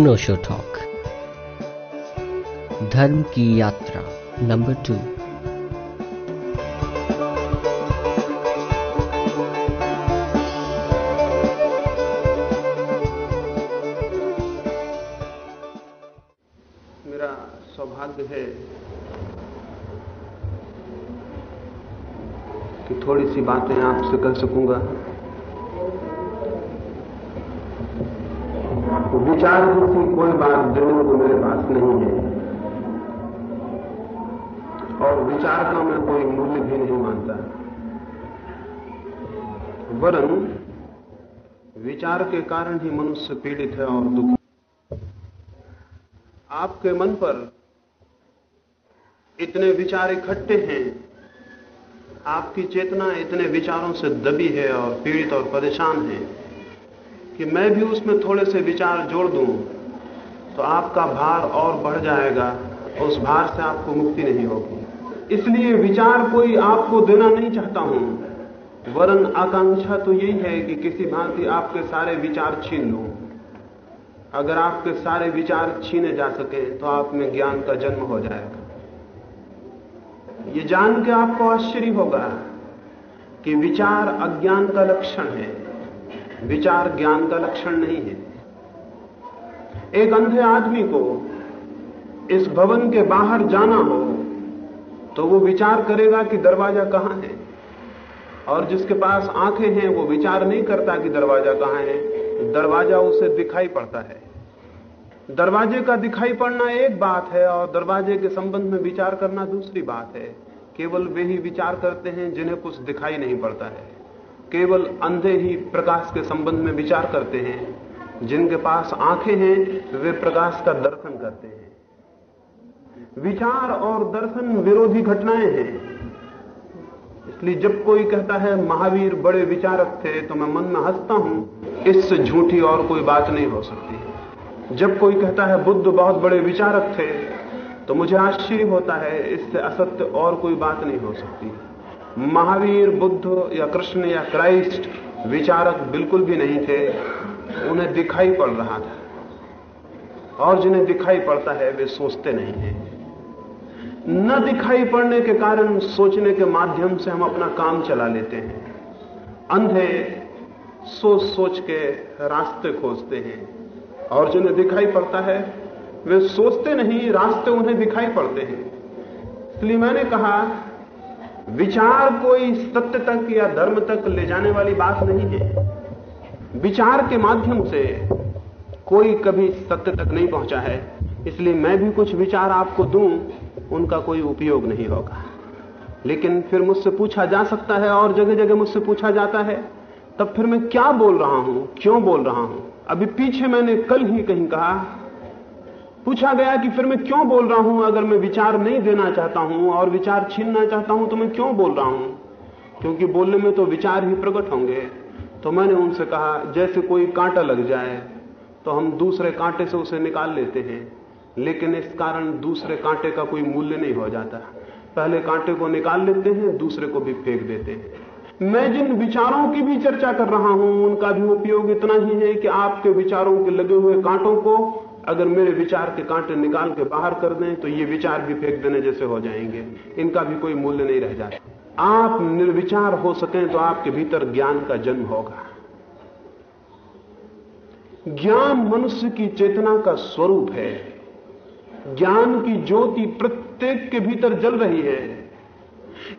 अनोशो talk. धर्म की यात्रा, नंबर टू। मेरा सौभाग्य है कि थोड़ी सी बातें आपसे कर सकूँगा। विचार जैसी कोई बात देने को मेरे पास नहीं है। और विचार का मैं कोई मूल्य भी नहीं मानता। वरन विचार के कारण ही मनुष्य पीड़ित है और दुखी। आपके मन पर इतने विचार इकट्ठे हैं, आपकी चेतना इतने विचारों से दबी है और पीड़ित और परेशान है। कि मैं भी उसमें थोड़े से विचार जोड़ दूँ तो आपका भार और बढ़ जाएगा और उस भार से आपको मुक्ति नहीं होगी। इसलिए विचार कोई आपको देना नहीं चाहता हूँ। वरन आकांक्षा तो यही है कि किसी भांति आपके सारे विचार छीन लूँ। अगर आपके सारे विचार छीने जा सके तो आप में ज्ञान का जन्म हो जाएगा। ये जान के आपको आश्चर्य होगा कि विचार अज्ञान का लक्षण है। विचार ज्ञान का लक्षण नहीं है। एक अंधे आदमी को इस भवन के बाहर जाना हो तो वो विचार करेगा कि दरवाज़ा कहाँ है। और जिसके पास आँखें हैं, वो विचार नहीं करता कि दरवाज़ा कहाँ है। दरवाज़ा उसे दिखाई पड़ता है। दरवाजे का दिखाई पड़ना एक बात है, और दरवाजे के संबंध में विचार करना दूसरी बात है। केवल वे ही विचार करते हैं जिन्हें कुछ दिखाई नहीं पड़ता है। केवल अंधे ही प्रकाश के संबंध में विचार करते हैं। जिनके पास आँखें हैं, वे प्रकाश का दर्शन करते हैं। विचार और दर्शन विरोधी घटनाएँ हैं। इसलिए जब कोई कहता है, महावीर बड़े विचारक थे तो मैं मन में हंसता हूँ, इससे झूठी और कोई बात नहीं हो सकती। जब कोई कहता है, बुद्ध बहुत बड़े विचारक थे तो मुझे आश्चर्य होता है, इससे असत्य और कोई बात नहीं हो सकती। महावीर, बुद्ध या कृष्ण या क्राइस्ट विचारक बिल्कुल भी नहीं थे। उन्हें दिखाई पड़ रहा था। और जिन्हें दिखाई पड़ता है, वे सोचते नहीं हैं। न दिखाई पड़ने के कारण सोचने के माध्यम से हम अपना काम चला लेते हैं। अंधे सोच सोच के रास्ते खोजते हैं। और जिन्हें दिखाई पड़ता है, वे सोचते नहीं, रास्ते उन्हें दिखाई पड़ते हैं। इसलिए मैंने कहा विचार कोई सत्य तक या धर्म तक ले जाने वाली बात नहीं है। विचार के माध्यम से कोई कभी सत्य तक नहीं पहुँचा है। इसलिए मैं भी कुछ विचार आपको दूँ, उनका कोई उपयोग नहीं होगा। लेकिन फिर मुझसे पूछा जा सकता है और जगह जगह मुझसे पूछा जाता है। तब फिर मैं क्या बोल रहा हूँ, क्यों बोल रहा हूँ? अभी पीछे मैंने कल ही कहीं कहा पूछा गया कि फिर मैं क्यों बोल रहा हूँ? अगर मैं विचार नहीं देना चाहता हूँ और विचार छीनना चाहता हूँ तो मैं क्यों बोल रहा हूँ? क्योंकि बोलने में तो विचार ही प्रकट होंगे। तो मैंने उनसे कहा, जैसे कोई कांटा लग जाए तो हम दूसरे कांटे से उसे निकाल लेते हैं। लेकिन इस कारण दूसरे कांटे का कोई मूल्य नहीं हो जाता। पहले कांटे को निकाल लेते हैं, दूसरे को भी फेंक देते हैं। मैं जिन विचारों की भी चर्चा कर रहा हूँ, उनका भी उपयोग इतना ही है कि आपके विचारों के लगे हुए कांटों को अगर मेरे विचार के कांटे निकाल के बाहर कर दें तो ये विचार भी फेंक देने जैसे हो जाएँगे। इनका भी कोई मूल्य नहीं रह जाता। आप निर्विचार हो सकें तो आपके भीतर ज्ञान का जन्म होगा। ज्ञान मनुष्य की चेतना का स्वरूप है। ज्ञान की ज्योति प्रत्येक के भीतर जल रही है।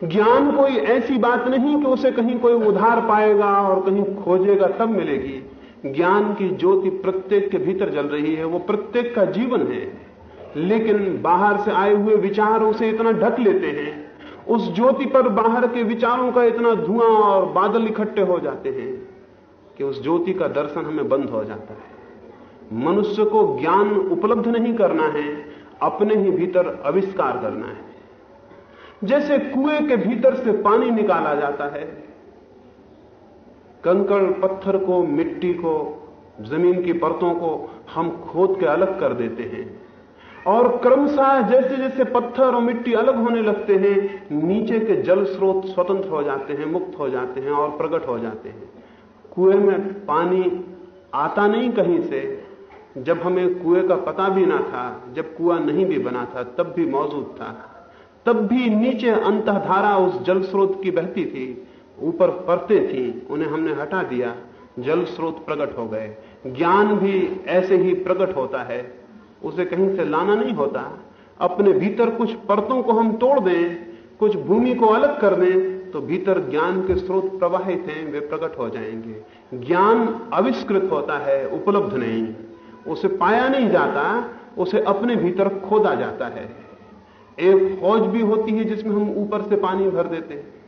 ज्ञान कोई ऐसी बात नहीं कि उसे कहीं कोई उधार पाएगा और कहीं खोजेगा, तब मिलेगी। ज्ञान की ज्योति प्रत्येक के भीतर जल रही है, वो प्रत्येक का जीवन है। लेकिन बाहर से आए हुए विचार उसे इतना ढक लेते हैं, उस ज्योति पर बाहर के विचारों का इतना धुआँ और बादल इकट्ठे हो जाते हैं कि उस ज्योति का दर्शन हमें बंद हो जाता है। मनुष्य को ज्ञान उपलब्ध नहीं करना है, अपने ही भीतर आविष्कार करना है। जैसे कुएँ के भीतर से पानी निकाला जाता है कंकड़ पत्थर को, मिट्टी को, ज़मीन की परतों को हम खोद के अलग कर देते हैं। और क्रमशः जैसे जैसे पत्थर और मिट्टी अलग होने लगते हैं, नीचे के जल स्रोत स्वतंत्र हो जाते हैं, मुक्त हो जाते हैं और प्रकट हो जाते हैं। कुएँ में पानी आता नहीं कहीं से। जब हमें कुएँ का पता भी ना था, जब कुआ नहीं भी बना था, तब भी मौजूद था। तब भी नीचे अंतधारा उस जल स्रोत की बहती थी। ऊपर परतें थी, उन्हें हमने हटा दिया। जल स्रोत प्रकट हो गए। ज्ञान भी ऐसे ही प्रकट होता है। उसे कहीं से लाना नहीं होता। अपने भीतर कुछ परतों को हम तोड़ दें, कुछ भूमि को अलग कर दें तो भीतर ज्ञान के स्रोत प्रवाहित हैं, वे प्रकट हो जाएँगे। ज्ञान आविष्कृत होता है, उपलब्ध नहीं। उसे पाया नहीं जाता, उसे अपने भीतर खोदा जाता है। एक फौज भी होती है जिसमें हम ऊपर से पानी भर देते हैं।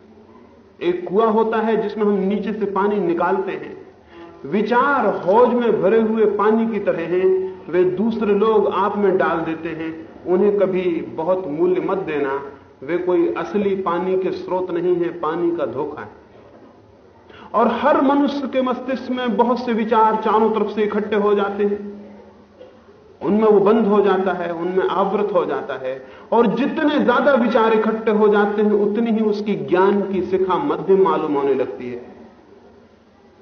एक कुआ होता है जिसमें हम नीचे से पानी निकालते हैं। विचार हौज में भरे हुए पानी की तरह हैं। वे दूसरे लोग आप में डाल देते हैं। उन्हें कभी बहुत मूल्य मत देना। वे कोई असली पानी के स्रोत नहीं है, पानी का धोखा है। और हर मनुष्य के मस्तिष्क में बहुत से विचार चारों तरफ़ से इकट्ठे हो जाते हैं। उनमें वो बंद हो जाता है, उनमें आवृत हो जाता है। और जितने ज़्यादा विचार इकट्ठे हो जाते हैं, उतनी ही उसकी ज्ञान की शिखा मध्यम मालूम होने लगती है।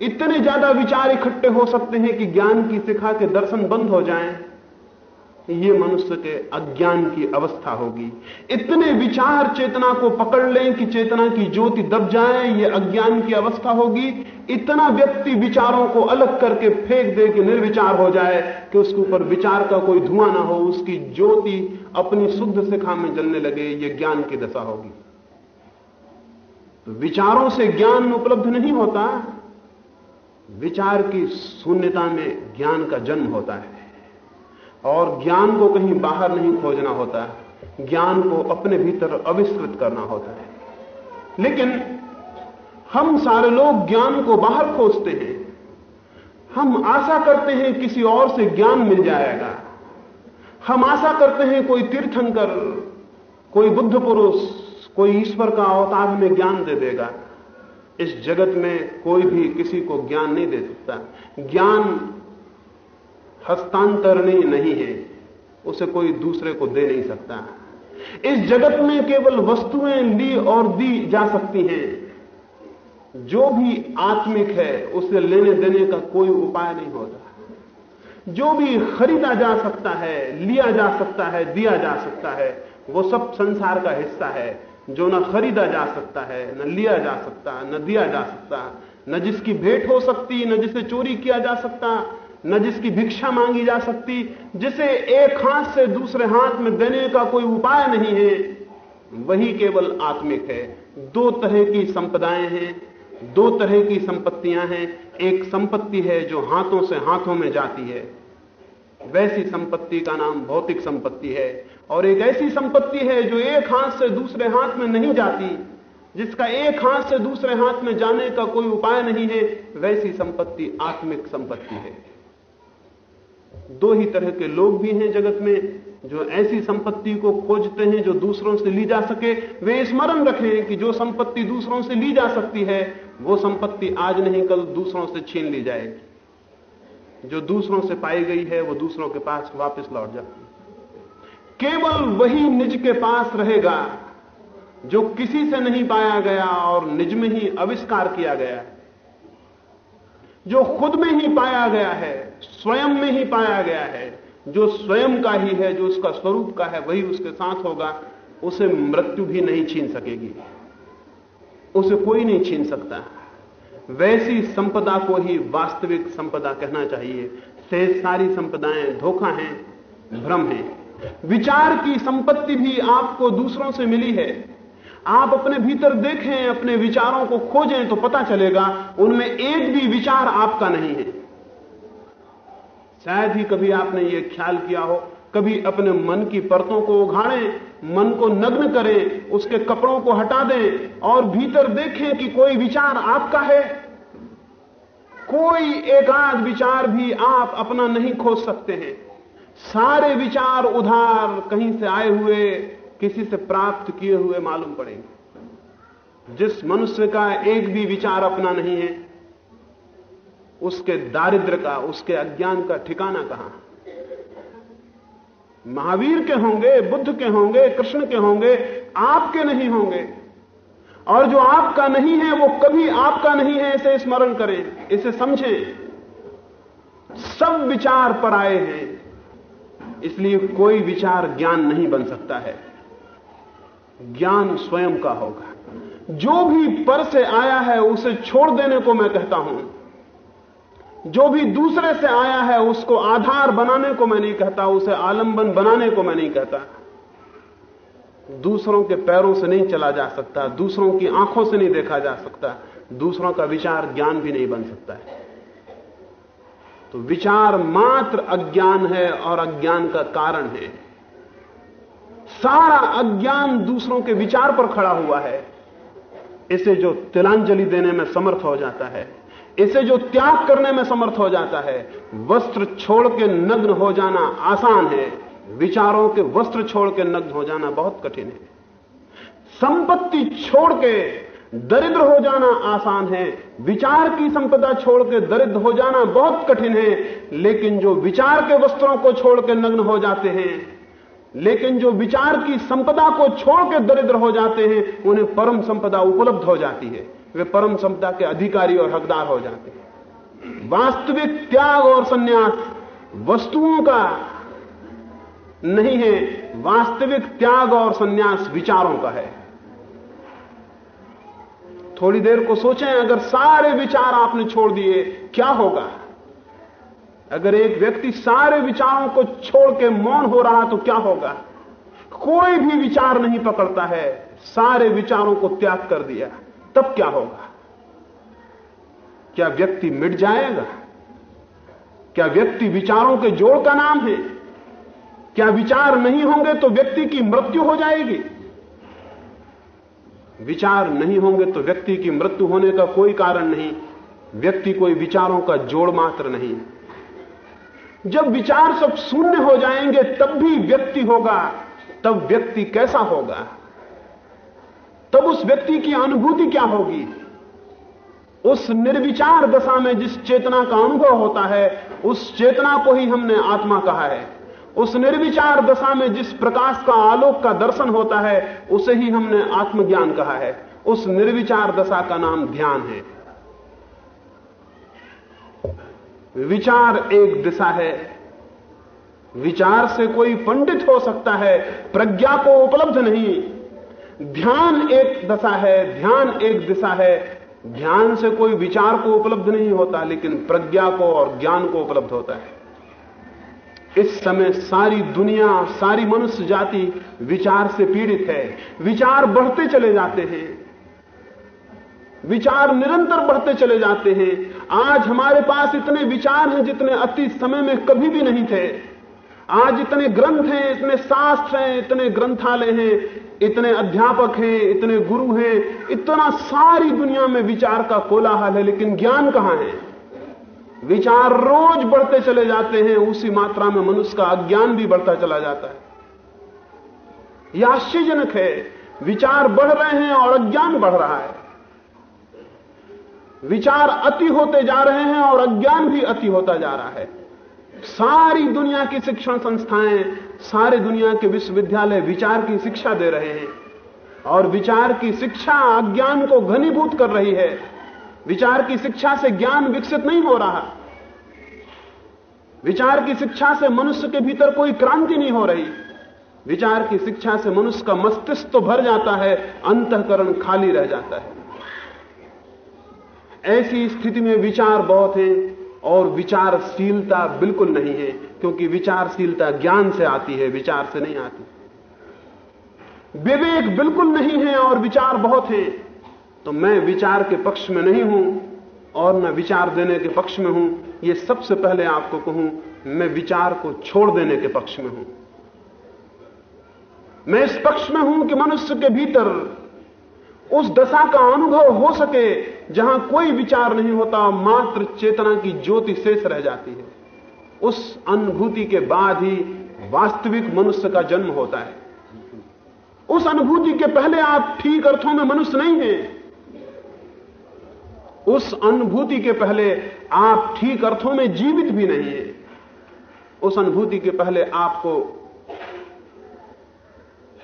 इतने ज़्यादा विचार इकट्ठे हो सकते हैं कि ज्ञान की शिखा के दर्शन बंद हो जाएँ। ये मनुष्य के अज्ञान की अवस्था होगी। इतने विचार चेतना को पकड़ लें कि चेतना की ज्योति दब जाए, ये अज्ञान की अवस्था होगी। इतना व्यक्ति विचारों को अलग करके फेंक दे कि निर्विचार हो जाए कि उसके ऊपर विचार का कोई धुआँ ना हो, उसकी ज्योति अपनी शुद्ध शिखा में जलने लगे, ये ज्ञान की दशा होगी। तो विचारों से ज्ञान उपलब्ध नहीं होता। विचार की शून्यता में ज्ञान का जन्म होता है। और ज्ञान को कहीं बाहर नहीं खोजना होता है। ज्ञान को अपने भीतर आविष्कृत करना होता है। लेकिन हम सारे लोग ज्ञान को बाहर खोजते हैं। हम आशा करते हैं किसी और से ज्ञान मिल जाएगा। हम आशा करते हैं कोई तीर्थंकर, कोई बुद्ध पुरुष, कोई ईश्वर का अवतार हमें ज्ञान दे देगा। इस जगत में कोई भी किसी को ज्ञान नहीं दे सकता। ज्ञान हस्तांतरणीय नहीं है, उसे कोई दूसरे को दे नहीं सकता। इस जगत में केवल वस्तुएँ ली और दी जा सकती हैं। जो भी आत्मिक है, उसे लेने देने का कोई उपाय नहीं होता। जो भी खरीदा जा सकता है, लिया जा सकता है, दिया जा सकता है, वो सब संसार का हिस्सा है। जो न खरीदा जा सकता है, न लिया जा सकता, न दिया जा सकता, न जिसकी भेंट हो सकती, न जिसे चोरी किया जा सकता न जिसकी भिक्षा मांगी जा सकती, जिसे एक हाथ से दूसरे हाथ में देने का कोई उपाय नहीं है, वही केवल आत्मिक है। दो तरह की संपदाएँ हैं, दो तरह की संपत्तियाँ हैं। एक संपत्ति है जो हाथों से हाथों में जाती है। वैसी संपत्ति का नाम भौतिक संपत्ति है। और एक ऐसी संपत्ति है जो एक हाथ से दूसरे हाथ में नहीं जाती, जिसका एक हाथ से दूसरे हाथ में जाने का कोई उपाय नहीं है, वैसी संपत्ति आत्मिक संपत्ति है। दो ही तरह के लोग भी हैं जगत में, जो ऐसी संपत्ति को खोजते हैं जो दूसरों से ली जा सके। वे स्मरण रखें कि जो संपत्ति दूसरों से ली जा सकती है, वो संपत्ति आज नहीं, कल दूसरों से छीन ली जाएगी। जो दूसरों से पाई गई है, वो दूसरों के पास वापस लौट जाती केवल वही निज के पास रहेगा, जो किसी से नहीं पाया गया और निज में ही आविष्कार किया गया है। जो खुद में ही पाया गया है, स्वयं में ही पाया गया है, जो स्वयं का ही है, जो उसका स्वरूप का है, वही उसके साथ होगा, उसे मृत्यु भी नहीं छीन सकेगी। उसे कोई नहीं छीन सकता। वैसी संपदा को ही वास्तविक संपदा कहना चाहिए। से सारी संपदाएँ धोखा हैं, भ्रम हैं। विचार की संपत्ति भी आपको दूसरों से मिली है। आप अपने भीतर देखें, अपने विचारों को खोजें तो पता चलेगा, उनमें एक भी विचार आपका नहीं है। शायद ही कभी आपने यह ख्याल किया हो, कभी अपने मन की परतों को उघाड़ें, मन को नग्न करें, उसके कपड़ों को हटा दें और भीतर देखें कि कोई विचार आपका है। कोई एकाध विचार भी आप अपना नहीं खोज सकते हैं। सारे विचार उधार कहीं से आए हुए किसी से प्राप्त किए हुए मालूम पड़ेंगे। जिस मनुष्य का एक भी विचार अपना नहीं है, उसके दारिद्र का, उसके अज्ञान का ठिकाना कहाँ? महावीर के होंगे, बुद्ध के होंगे, कृष्ण के होंगे, आपके नहीं होंगे। और जो आपका नहीं है, वो कभी आपका नहीं है, इसे स्मरण करें, इसे समझें। सब विचार पर आए हैं, इसलिए कोई विचार ज्ञान नहीं बन सकता है। ज्ञान स्वयं का होगा। जो भी पर से आया है, उसे छोड़ देने को मैं कहता हूँ। जो भी दूसरे से आया है, उसको आधार बनाने को मैं नहीं कहता, उसे आलंबन बनाने को मैं नहीं कहता। दूसरों के पैरों से नहीं चला जा सकता, दूसरों की आँखों से नहीं देखा जा सकता, दूसरों का विचार ज्ञान भी नहीं बन सकता है। तो विचार मात्र अज्ञान है और अज्ञान का कारण है। सारा अज्ञान दूसरों के विचार पर खड़ा हुआ है। इसे जो तिलांजलि देने में समर्थ हो जाता है, इसे जो त्याग करने में समर्थ हो जाता है, वस्त्र छोड़ के नग्न हो जाना आसान है। विचारों के वस्त्र छोड़ के नग्न हो जाना बहुत कठिन है। संपत्ति छोड़ के दरिद्र हो जाना आसान है। विचार की संपदा छोड़ के दरिद्र हो जाना बहुत कठिन है। लेकिन जो विचार के वस्त्रों को छोड़ के नग्न हो जाते हैं लेकिन जो विचार की संपदा को छोड़ के दरिद्र हो जाते हैं, उन्हें परम संपदा उपलब्ध हो जाती है। वे परम संपदा के अधिकारी और हकदार हो जाते हैं। वास्तविक त्याग और संन्यास वस्तुओं का नहीं है, वास्तविक त्याग और संन्यास विचारों का है। थोड़ी देर को सोचें, अगर सारे विचार आपने छोड़ दिए, क्या होगा? अगर एक व्यक्ति सारे विचारों को छोड़ के मौन हो रहा तो क्या होगा? कोई भी विचार नहीं पकड़ता है। सारे विचारों को त्याग कर दिया। तब क्या होगा? क्या व्यक्ति मिट जाएगा? क्या व्यक्ति विचारों के जोड़ का नाम है? क्या विचार नहीं होंगे तो व्यक्ति की मृत्यु हो जाएगी? विचार नहीं होंगे तो व्यक्ति की मृत्यु होने का कोई कारण नहीं। व्यक्ति कोई विचारों का जोड़ मात्र नहीं। जब विचार सब शून्य हो जाएँगे, तब भी व्यक्ति होगा। तब व्यक्ति कैसा होगा? तब उस व्यक्ति की अनुभूति क्या होगी? उस निर्विचार दशा में जिस चेतना का अनुभव होता है, उस चेतना को ही हमने आत्मा कहा है। उस निर्विचार दशा में जिस प्रकाश का आलोक का दर्शन होता है, उसे ही हमने आत्मज्ञान कहा है। उस निर्विचार दशा का नाम ध्यान है। विचार एक दिशा है। विचार से कोई पंडित हो सकता है, प्रज्ञा को उपलब्ध नहीं। ध्यान एक दशा है, ध्यान एक दिशा है। ध्यान से कोई विचार को उपलब्ध नहीं होता, लेकिन प्रज्ञा को और ज्ञान को उपलब्ध होता है। इस समय सारी दुनिया, सारी मनुष्य जाति विचार से पीड़ित है। विचार बढ़ते चले जाते हैं। विचार निरंतर बढ़ते चले जाते हैं। आज हमारे पास इतने विचार हैं जितने अति समय में कभी भी नहीं थे। आज इतने ग्रंथ हैं, इतने शास्त्र हैं, इतने ग्रंथालय हैं, इतने अध्यापक हैं, इतने गुरु हैं, इतना सारी दुनिया में विचार का कोलाहल है, लेकिन ज्ञान कहाँ है? विचार रोज बढ़ते चले जाते हैं, उसी मात्रा में मनुष्य का अज्ञान भी बढ़ता चला जाता है। यह आश्चर्यजनक है। विचार बढ़ रहे हैं और अज्ञान बढ़ रहा है। विचार अति होते जा रहे हैं और अज्ञान भी अति होता जा रहा है। सारी दुनिया की शिक्षण संस्थाएँ, सारे दुनिया के विश्वविद्यालय विचार की शिक्षा दे रहे हैं और विचार की शिक्षा अज्ञान को घनीभूत कर रही है। विचार की शिक्षा से ज्ञान विकसित नहीं हो रहा। विचार की शिक्षा से मनुष्य के भीतर कोई क्रांति नहीं हो रही। विचार की शिक्षा से मनुष्य का मस्तिष्क तो भर जाता है, अंतकरण खाली रह जाता है। ऐसी स्थिति में विचार बहुत है और विचारशीलता बिल्कुल नहीं है, क्योंकि विचारशीलता ज्ञान से आती है, विचार से नहीं आती। विवेक बिल्कुल नहीं है और विचार बहुत है तो मैं विचार के पक्ष में नहीं हूँ और मैं विचार देने के पक्ष में हूँ। यह सबसे पहले आपको कहूँ, मैं विचार को छोड़ देने के पक्ष में हूँ। मैं इस पक्ष में हूँ कि मनुष्य के भीतर उस दशा का अनुभव हो सके जहाँ कोई विचार नहीं होता, मात्र चेतना की ज्योति शेष रह जाती है। उस अनुभूति के बाद ही वास्तविक मनुष्य का जन्म होता है। उस अनुभूति के पहले आप ठीक अर्थों में मनुष्य नहीं हैं। उस अनुभूति के पहले आप ठीक अर्थों में जीवित भी नहीं है। उस अनुभूति के पहले आपको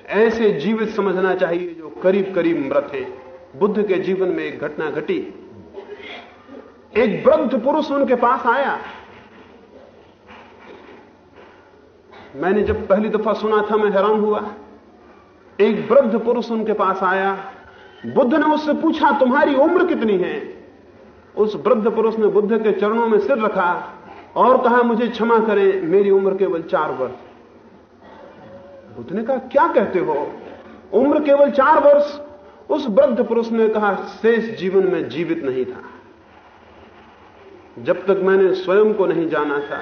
ऐसे जीवित समझना चाहिए जो करीब करीब मृत है। बुद्ध के जीवन में एक घटना घटी। एक वृद्ध पुरुष उनके पास आया। मैंने जब पहली दफ़ा सुना था, मैं हैरान हुआ। एक वृद्ध पुरुष उनके पास आया। बुद्ध ने उससे पूछा, तुम्हारी उम्र कितनी है? उस वृद्ध पुरुष ने बुद्ध के चरणों में सिर रखा और कहा, मुझे क्षमा करें, मेरी उम्र केवल चार वर्ष। बुद्ध ने कहा, क्या कहते हो? उम्र केवल चार वर्ष? उस वृद्ध पुरुष ने कहा, शेष जीवन में जीवित नहीं था। जब तक मैंने स्वयं को नहीं जाना था,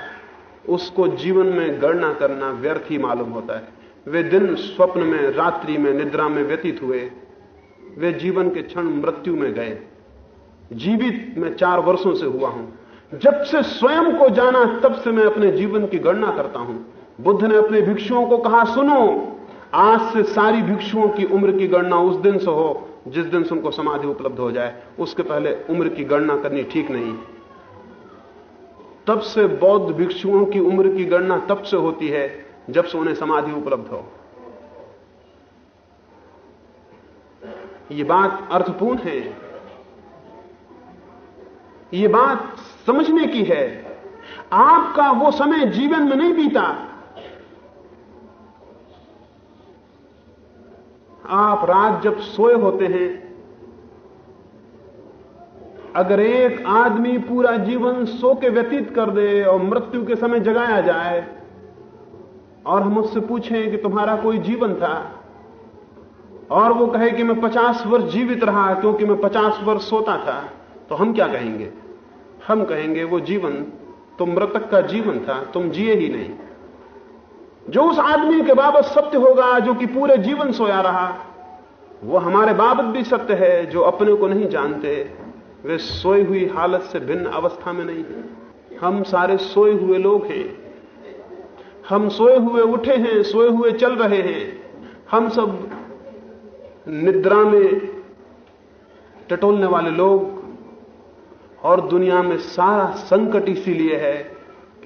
उसको जीवन में गणना करना व्यर्थ ही मालूम होता है। वे दिन स्वप्न में, रात्रि में, निद्रा में व्यतीत हुए। वे जीवन के क्षण मृत्यु में गए। जीवित मैं चार वर्षों से हुआ हूँ। जब से स्वयं को जाना, तब से मैं अपने जीवन की गणना करता हूँ। बुद्ध ने अपने भिक्षुओं को कहा, सुनो आज से सारी भिक्षुओं की उम्र की गणना उस दिन से हो, जिस दिन से उनको समाधि उपलब्ध हो जाए, उसके पहले उम्र की गणना करनी ठीक नहीं। तब से बौद्ध भिक्षुओं की उम्र की गणना तब से होती है, जब से उन्हें समाधि उपलब्ध हो। ये बात अर्थपूर्ण है। ये बात समझने की है। आपका वो समय जीवन में नहीं बीता। आप रात जब सोए होते हैं, अगर एक आदमी पूरा जीवन सो के व्यतीत कर दे और मृत्यु के समय जगाया जाए, और हम उससे पूछें कि तुम्हारा कोई जीवन था, और वो कहे कि मैं पचास वर्ष जीवित रहा क्योंकि मैं पचास वर्ष सोता था तो हम क्या कहेंगे? हम कहेंगे, वो जीवन तो मृतक का जीवन था, तुम जिए ही नहीं। जो उस आदमी के बाबत सत्य होगा, जो कि पूरे जीवन सोया रहा, वो हमारे बाबत भी सत्य है, जो अपने को नहीं जानते। वे सोई हुई हालत से भिन्न अवस्था में नहीं है। हम सारे सोए हुए लोग हैं। हम सोए हुए उठे हैं, सोए हुए चल रहे हैं। हम सब निद्रा में टटोलने वाले लोग और दुनिया में सारा संकट इसीलिए है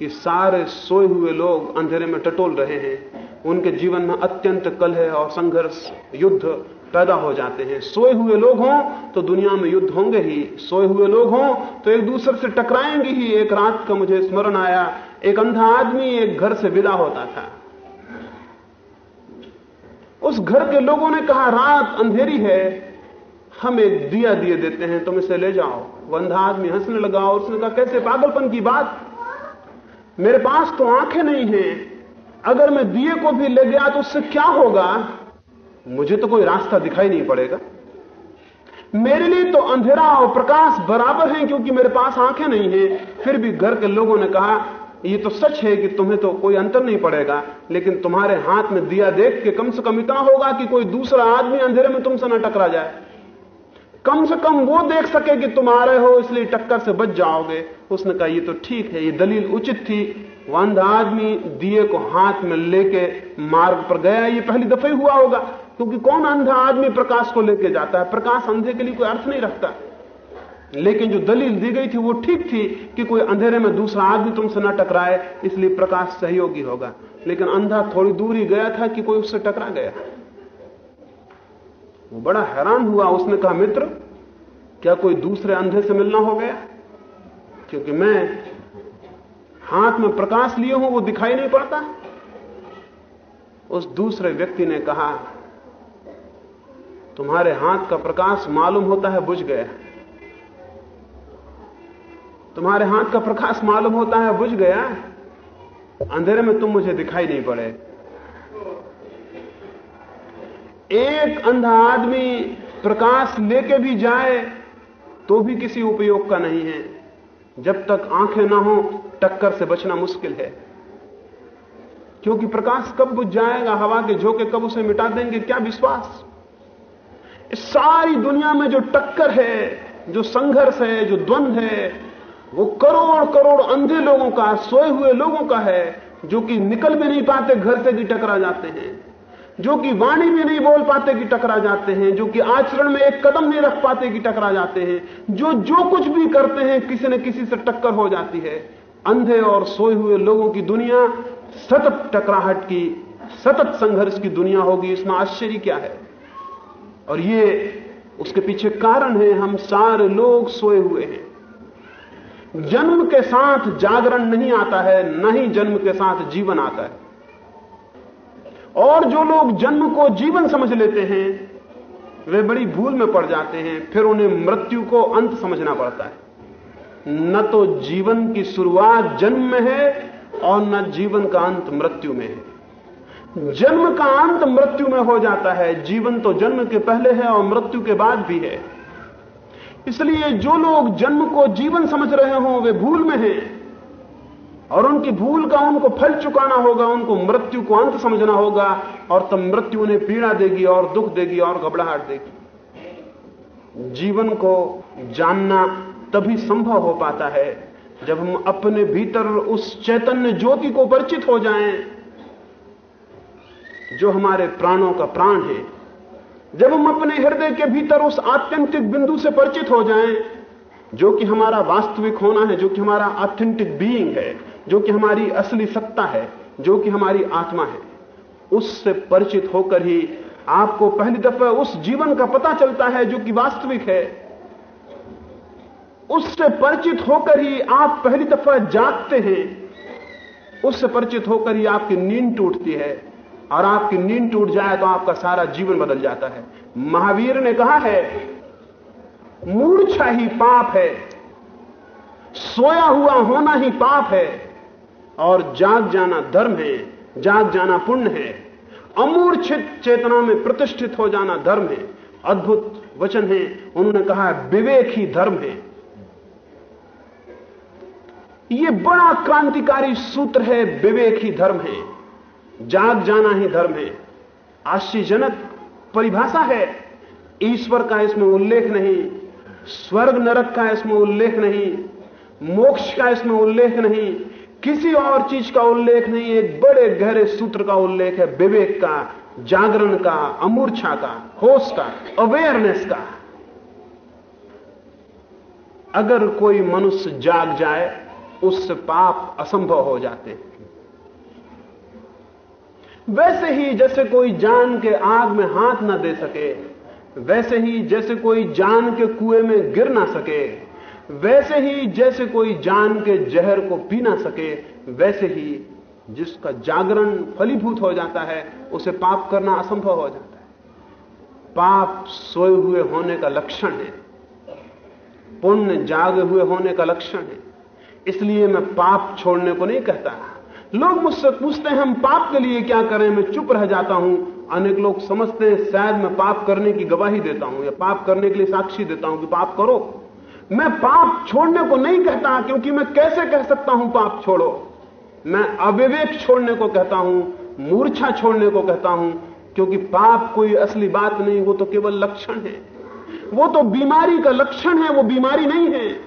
कि सारे सोए हुए लोग अंधेरे में टटोल रहे हैं। उनके जीवन में अत्यंत कलह और संघर्ष, युद्ध पैदा हो जाते हैं। सोए हुए लोग हों तो दुनिया में युद्ध होंगे ही। सोए हुए लोग हों तो एक दूसरे से टकराएँगे ही। एक रात का मुझे स्मरण आया, एक अंधा आदमी एक घर से विदा होता था। उस घर के लोगों ने कहा, रात अंधेरी है, हम एक दिया दिए देते हैं, तुम इसे ले जाओ। वो अंधा आदमी हंसने लगा उसने कहा, कैसे? पागलपन की बात मेरे पास तो आँखें नहीं हैं। अगर मैं दिए को भी ले गया तो उससे क्या होगा? मुझे तो कोई रास्ता दिखाई नहीं पड़ेगा। मेरे लिए तो अंधेरा और प्रकाश बराबर है क्योंकि मेरे पास आँखें नहीं है। फिर भी घर के लोगों ने कहा, ये तो सच है कि तुम्हें तो कोई अंतर नहीं पड़ेगा, लेकिन तुम्हारे हाथ में दिया देख के कम से कम इतना होगा कि कोई दूसरा आदमी अंधेरे में तुमसे ना टकरा जाए। कम से कम वो देख सके कि तुम आ रहे हो, इसलिए टक्कर से बच जाओगे। उसने कहा, ये तो ठीक है, ये दलील उचित थी। वो अंधा आदमी दिए को हाथ में लेके मार्ग पर गया, ये पहली दफे हुआ होगा। क्योंकि कौन अंधा आदमी प्रकाश को लेके जाता है? प्रकाश अंधे के लिए कोई अर्थ नहीं रखता। लेकिन जो दलील दी गई थी, वो ठीक थी कि कोई अंधेरे में दूसरा आदमी तुमसे ना टकराए, इसलिए प्रकाश सहयोगी होगा। लेकिन अंधा थोड़ी दूर ही गया था कि कोई उससे टकरा गया। वो बड़ा हैरान हुआ। उसने कहा, मित्र, क्या कोई दूसरे अंधे से मिलना हो गया? क्योंकि मैं हाथ में प्रकाश लिए हूँ, वो दिखाई नहीं पड़ता। उस दूसरे व्यक्ति ने कहा, तुम्हारे हाथ का प्रकाश मालूम होता है, बुझ गया। तुम्हारे हाथ का प्रकाश मालूम होता है, बुझ गया। अंधेरे में तुम मुझे दिखाई नहीं पड़े। एक अंधा आदमी प्रकाश लेके भी जाए तो भी किसी उपयोग का नहीं है। जब तक आँखें ना हो, टक्कर से बचना मुश्किल है। क्योंकि प्रकाश कब बुझ जाएगा, हवा के झोंके कब उसे मिटा देंगे, क्या विश्वास? इस सारी दुनिया में जो टक्कर है, जो संघर्ष है, जो द्वंद है, वो करोड़ करोड़ अंधे लोगों का, सोए हुए लोगों का है, जो कि निकल भी नहीं पाते, घर से भी टकरा जाते हैं। जो कि वाणी में नहीं बोल पाते कि टकरा जाते हैं, जो कि आचरण में एक कदम नहीं रख पाते कि टकरा जाते हैं, जो जो कुछ भी करते हैं, किसी न किसी से टक्कर हो जाती है। अंधे और सोए हुए लोगों की दुनिया, सतत टकराहट की, सतत संघर्ष की दुनिया होगी, इसमें आश्चर्य क्या है? और ये उसके पीछे कारण है, हम सारे लोग सोए हुए हैं। जन्म के साथ जागरण नहीं आता है, न ही जन्म के साथ जीवन आता है। और जो लोग जन्म को जीवन समझ लेते हैं, वे बड़ी भूल में पड़ जाते हैं, फिर उन्हें मृत्यु को अंत समझना पड़ता है। न तो जीवन की शुरुआत जन्म में है और न जीवन का अंत मृत्यु में है। जन्म का अंत मृत्यु में हो जाता है, जीवन तो जन्म के पहले है और मृत्यु के बाद भी है। इसलिए जो लोग जन्म को जीवन समझ रहे हों, वे भूल में हैं। और उनकी भूल का उनको फल चुकाना होगा, उनको मृत्यु को अंत समझना होगा, और तब मृत्यु उन्हें पीड़ा देगी और दुख देगी और घबराहट देगी। जीवन को जानना तभी संभव हो पाता है जब हम अपने भीतर उस चैतन्य ज्योति को परिचित हो जाएँ, जो हमारे प्राणों का प्राण है। जब हम अपने हृदय के भीतर उस आत्यंतिक बिंदु से परिचित हो जाएँ, जो कि हमारा वास्तविक होना है, जो कि हमारा ऑथेंटिक बीइंग है जो कि हमारी असली सत्ता है, जो कि हमारी आत्मा है, उससे परिचित होकर ही आपको पहली दफ़ा उस जीवन का पता चलता है जो कि वास्तविक है। उससे परिचित होकर ही आप पहली दफ़ा जागते हैं। उससे परिचित होकर ही आपकी नींद टूटती है और आपकी नींद टूट जाए तो आपका सारा जीवन बदल जाता है। महावीर ने कहा है, मूर्छा ही पाप है, सोया हुआ होना ही पाप है और जाग जाना धर्म है, जाग जाना पुण्य है। अमूर्छित चेतना में प्रतिष्ठित हो जाना धर्म है। अद्भुत वचन है। उन्होंने कहा, विवेक ही धर्म है। यह बड़ा क्रांतिकारी सूत्र है, विवेक ही धर्म है। जाग जाना ही धर्म है। आश्चर्यजनक परिभाषा है। ईश्वर का इसमें उल्लेख नहीं, स्वर्ग नरक का इसमें उल्लेख नहीं, मोक्ष का इसमें उल्लेख नहीं किसी और चीज़ का उल्लेख नहीं, एक बड़े गहरे सूत्र का उल्लेख है, विवेक का, जागरण का, अमूर्छा का, होश का अवेयरनेस का। अगर कोई मनुष्य जाग जाए, उससे पाप असंभव हो जाते वैसे ही जैसे कोई जान के आग में हाथ ना दे सके, वैसे ही जैसे कोई जान के कुएँ में गिर ना सके वैसे ही जैसे कोई जान के जहर को पी ना सके, वैसे ही जिसका जागरण फलीभूत हो जाता है, उसे पाप करना असंभव हो जाता है। पाप सोए हुए होने का लक्षण है। पुण्य जागे हुए होने का लक्षण है। इसलिए मैं पाप छोड़ने को नहीं कहता। लोग मुझसे पूछते हैं, हम पाप के लिए क्या करें? मैं चुप रह जाता हूँ। अनेक लोग समझते हैं, शायद मैं पाप करने की गवाही देता हूँ या पाप करने के लिए साक्षी देता हूँ कि पाप करो। मैं पाप छोड़ने को नहीं कहता, क्योंकि मैं कैसे कह सकता हूँ पाप छोड़ो? मैं अविवेक छोड़ने को कहता हूँ, मूर्छा छोड़ने को कहता हूँ, क्योंकि पाप कोई असली बात नहीं, वो तो केवल लक्षण है। वो तो बीमारी का लक्षण है, वो बीमारी नहीं है।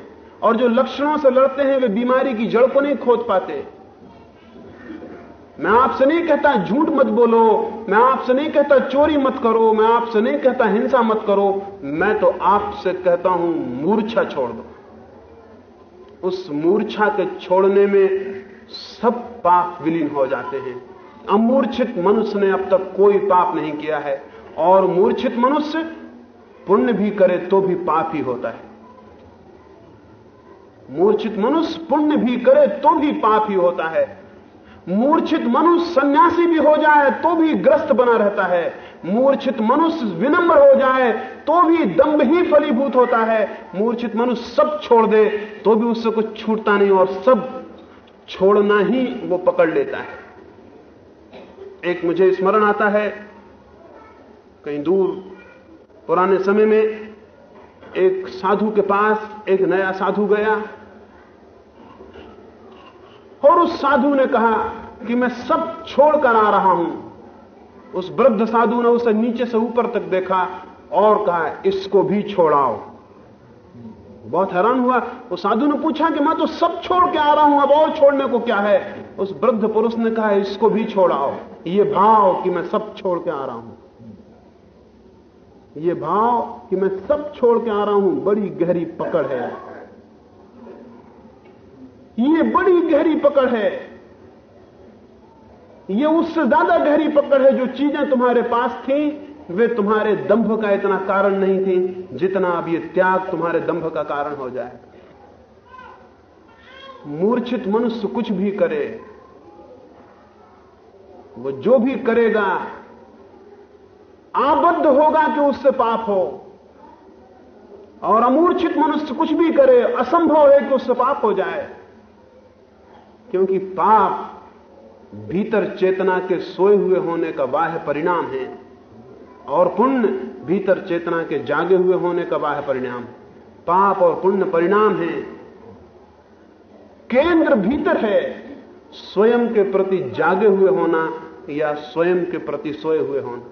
और जो लक्षणों से लड़ते हैं, वे बीमारी की जड़ को नहीं खोद पाते। मैं आपसे नहीं कहता झूठ मत बोलो, मैं आपसे नहीं कहता चोरी मत करो, मैं आपसे नहीं कहता हिंसा मत करो, मैं तो आपसे कहता हूँ मूर्छा छोड़ दो। उस मूर्छा के छोड़ने में सब पाप विलीन हो जाते हैं। अमूर्छित मनुष्य ने अब तक कोई पाप नहीं किया है, और मूर्छित मनुष्य पुण्य भी करे तो भी पाप ही होता है। मूर्छित मनुष्य पुण्य भी करे तो भी पाप ही होता है। मूर्छित मनुष्य सन्यासी भी हो जाए तो भी ग्रस्त बना रहता है। मूर्छित मनुष्य विनम्र हो जाए तो भी दम्भ ही फलीभूत होता है। मूर्छित मनुष्य सब छोड़ दे तो भी उससे कुछ छूटता नहीं और सब छोड़ना ही वो पकड़ लेता है। एक मुझे स्मरण आता है, कहीं दूर पुराने समय में एक साधु के पास एक नया साधु गया। और उस साधु ने कहा कि मैं सब छोड़कर आ रहा हूँ। उस वृद्ध साधु ने उसे नीचे से ऊपर तक देखा और कहा, इसको भी छोड़ाओ। बहुत हैरान हुआ। उस साधु ने पूछा कि मैं तो सब छोड़ के आ रहा हूँ, अब और छोड़ने को क्या है? उस वृद्ध पुरुष ने कहा, इसको भी छोड़ाओ। ये भाव कि मैं सब छोड़ के आ रहा हूँ। ये भाव कि मैं सब छोड़ के आ रहा हूँ, बड़ी गहरी पकड़ है। ये बड़ी गहरी पकड़ है। ये उससे ज़्यादा गहरी पकड़ है जो चीज़ें तुम्हारे पास थी, वे तुम्हारे दंभ का इतना कारण नहीं थी जितना अब ये त्याग तुम्हारे दंभ का कारण हो जाए। मूर्छित मनुष्य कुछ भी करे, वो जो भी करेगा, आबद्ध होगा कि उससे पाप हो। और अमूर्छित मनुष्य कुछ भी करे, असंभव है कि उससे पाप हो जाए। क्योंकि पाप भीतर चेतना के सोए हुए होने का बाह्य परिणाम है और पुण्य भीतर चेतना के जागे हुए होने का बाह्य परिणाम। पाप और पुण्य परिणाम है। केंद्र भीतर है, स्वयं के प्रति जागे हुए होना या स्वयं के प्रति सोए हुए होना।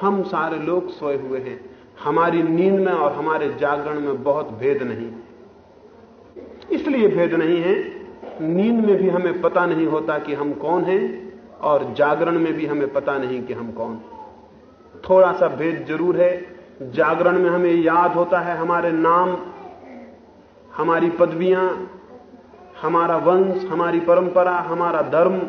हम सारे लोग सोए हुए हैं। हमारी नींद में और हमारे जागरण में बहुत भेद नहीं। इसलिए भेद नहीं है। नींद में भी हमें पता नहीं होता कि हम कौन हैं और जागरण में भी हमें पता नहीं कि हम कौन। थोड़ा सा भेद ज़रूर है। जागरण में हमें याद होता है हमारे नाम, हमारी पदवियाँ, हमारा वंश, हमारी परंपरा, हमारा धर्म,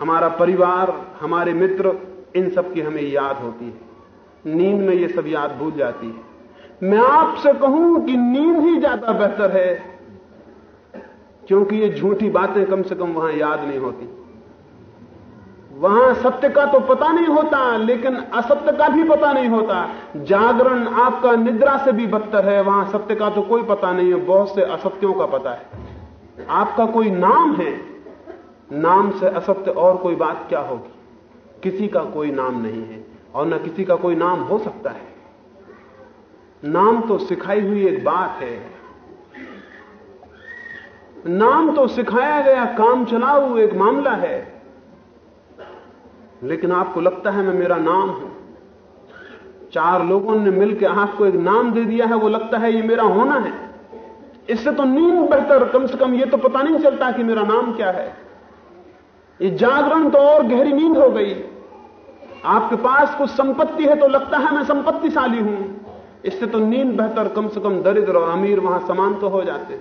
हमारा परिवार, हमारे मित्र, इन सब की हमें याद होती है। नींद में ये सब याद भूल जाती है। मैं आपसे कहूँ कि नींद ही ज़्यादा बेहतर है, क्योंकि ये झूठी बातें कम से कम वहाँ याद नहीं होती। वहाँ सत्य का तो पता नहीं होता, लेकिन असत्य का भी पता नहीं होता। जागरण आपका निद्रा से भी बदतर है, वहाँ सत्य का तो कोई पता नहीं है, बहुत से असत्यों का पता है। आपका कोई नाम है, नाम से असत्य और कोई बात क्या होगी? किसी का कोई नाम नहीं है, और न किसी का कोई नाम हो सकता है। नाम तो सिखाई हुई एक बात है। नाम तो सिखाया गया, काम चलाऊ एक मामला है। लेकिन आपको लगता है मैं मेरा नाम हूँ। चार लोगों ने मिलकर आपको एक नाम दे दिया है, वो लगता है ये मेरा होना है। इससे तो नींद बेहतर, कम से कम ये तो पता नहीं चलता कि मेरा नाम क्या है। ये जागरण तो और गहरी नींद हो गई। आपके पास कुछ संपत्ति है तो लगता है मैं संपत्तिशाली हूँ। इससे तो नींद बेहतर, कम से कम दरिद्र और अमीर वहाँ समान तो हो जाते।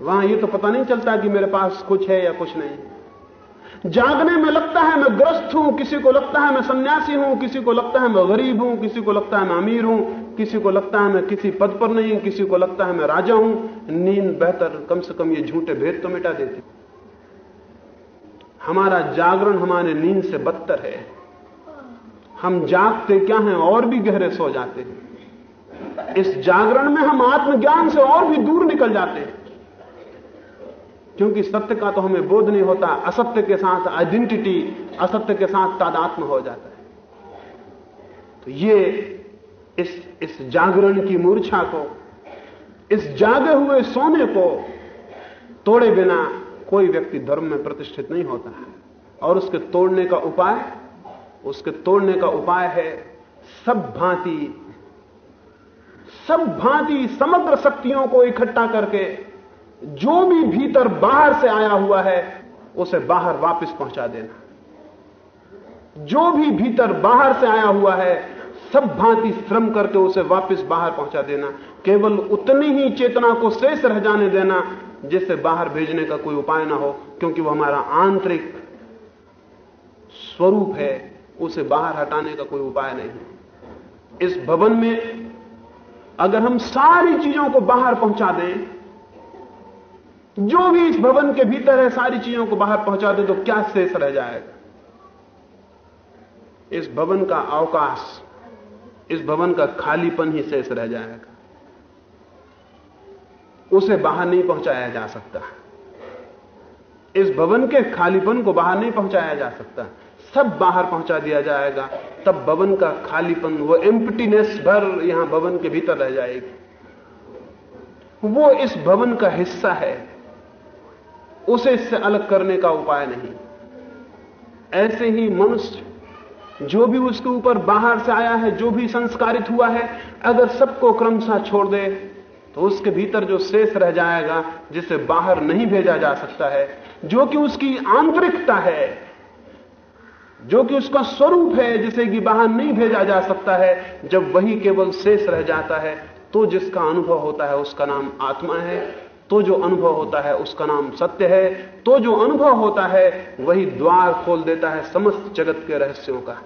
वहाँ ये तो पता नहीं चलता कि मेरे पास कुछ है या कुछ नहीं। जागने में लगता है मैं ग्रस्त हूँ, किसी को लगता है मैं सन्यासी हूँ, किसी को लगता है मैं गरीब हूँ, किसी को लगता है मैं अमीर हूँ, किसी को लगता है मैं किसी पद पर नहीं किसी को लगता है मैं राजा हूँ। नींद बेहतर, कम से कम ये झूठे भेद तो मिटा देती। हमारा जागरण हमारे नींद से बदतर है। हम जागते क्या हैं, और भी गहरे सो जाते हैं। इस जागरण में हम आत्मज्ञान से और भी दूर निकल जाते हैं। क्योंकि सत्य का तो हमें बोध नहीं होता, असत्य के साथ आइडेंटिटी असत्य के साथ तादात्म हो जाता है। तो ये इस इस जागरण की मूर्छा को, इस जागे हुए सोने को तोड़े बिना कोई व्यक्ति धर्म में प्रतिष्ठित नहीं होता है। और उसके तोड़ने का उपाय, उसके तोड़ने का उपाय है, सब भांति सब भांति समग्र शक्तियों को इकट्ठा करके जो भी भीतर बाहर से आया हुआ है, उसे बाहर वापस पहुँचा देना। जो भी भीतर बाहर से आया हुआ है, सब भांति श्रम करके उसे वापस बाहर पहुँचा देना। केवल उतनी ही चेतना को शेष रह जाने देना जिससे बाहर भेजने का कोई उपाय ना हो, क्योंकि वो हमारा आंतरिक स्वरूप है, उसे बाहर हटाने का कोई उपाय नहीं। इस भवन में अगर हम सारी चीज़ों को बाहर पहुँचा दें, जो भी इस भवन के भीतर है, सारी चीज़ों को बाहर पहुँचा दें तो क्या शेष रह जाएगा? इस भवन का अवकाश, इस भवन का खालीपन ही शेष रह जाएगा। उसे बाहर नहीं पहुँचाया जा सकता। इस भवन के खालीपन को बाहर नहीं पहुँचाया जा सकता। सब बाहर पहुँचा दिया जाएगा। तब भवन का खालीपन, वो एम्प्टीनेस भर यहाँ भवन के भीतर रह जाएगी। वो इस भवन का हिस्सा है। उसे इससे अलग करने का उपाय नहीं। ऐसे ही मनुष्य, जो भी उसके ऊपर बाहर से आया है, जो भी संस्कारित हुआ है, अगर सबको क्रमशः छोड़ दे तो उसके भीतर जो शेष रह जाएगा, जिसे बाहर नहीं भेजा जा सकता है, जो कि उसकी आंतरिकता है जो कि उसका स्वरूप है, जिसे कि बाहर नहीं भेजा जा सकता है, जब वही केवल शेष रह जाता है तो जिसका अनुभव होता है उसका नाम आत्मा है तो जो अनुभव होता है उसका नाम सत्य है तो जो अनुभव होता है वही द्वार खोल देता है समस्त जगत के रहस्यों का।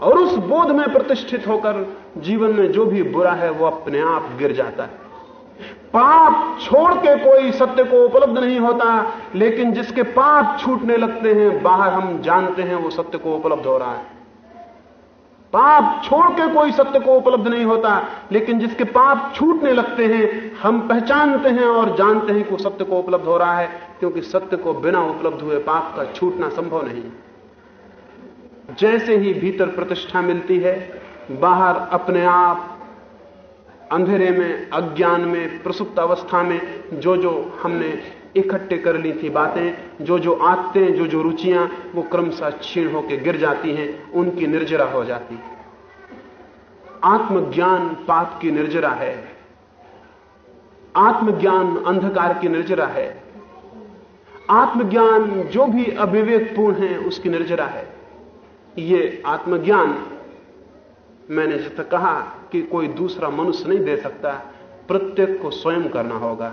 और उस बोध में प्रतिष्ठित होकर जीवन में जो भी बुरा है, वो अपने आप गिर जाता है। पाप छोड़ के कोई सत्य को उपलब्ध नहीं होता, लेकिन जिसके पाप छूटने लगते हैं, बाहर हम जानते हैं वो सत्य को उपलब्ध हो रहा है। पाप छोड़ के कोई सत्य को उपलब्ध नहीं होता, लेकिन जिसके पाप छूटने लगते हैं, हम पहचानते हैं और जानते हैं कि सत्य को उपलब्ध हो रहा है, क्योंकि सत्य को बिना उपलब्ध हुए पाप का छूटना संभव नहीं। जैसे ही भीतर प्रतिष्ठा मिलती है, बाहर अपने आप अंधेरे में, अज्ञान में, प्रसुप्त अवस्था में जो जो हमने इकट्ठे कर ली थी बातें, जो जो आदतें, जो जो रुचियाँ, वो क्रमशः क्षीण होकर गिर जाती हैं, उनकी निर्जरा हो जाती आत्मज्ञान पाप की निर्जरा है। आत्मज्ञान अंधकार की निर्जरा है। आत्मज्ञान जो भी अविवेकपूर्ण है, उसकी निर्जरा है। ये आत्मज्ञान, मैंने जैसे कहा कि कोई दूसरा मनुष्य नहीं दे सकता। प्रत्येक को स्वयं करना होगा।